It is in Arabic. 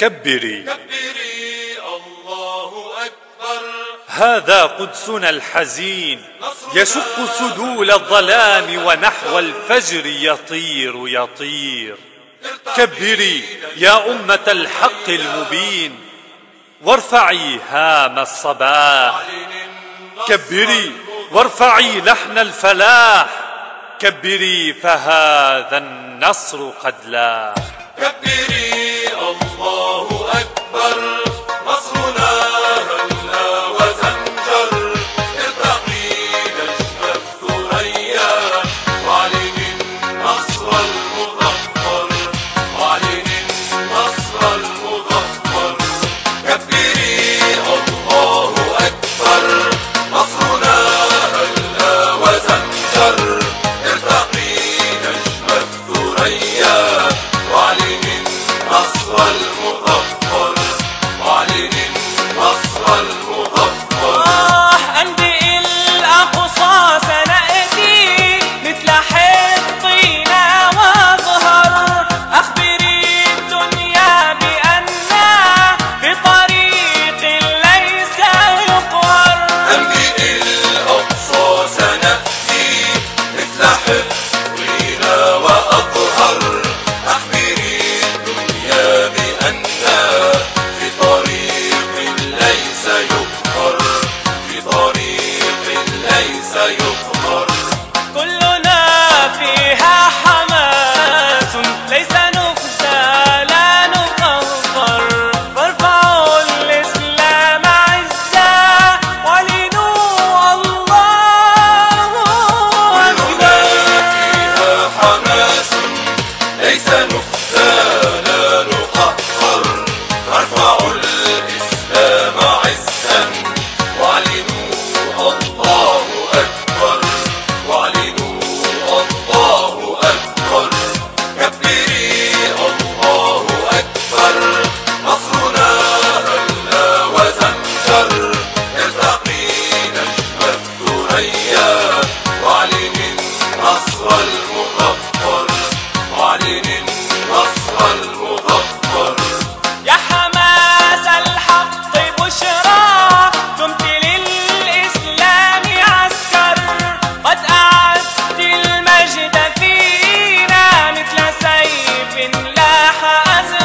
كبري. كبري الله أكبر. هذا قدسنا الحزين. يشق سدول الظلام ونحو الفجر يطير يطير. كبري يا أمة الحق المبين. وارفعي هام الصباح. كبري وارفعي لحن الفلاح. كبري فهذا النصر قد لاح. كبري أفلح أزواجها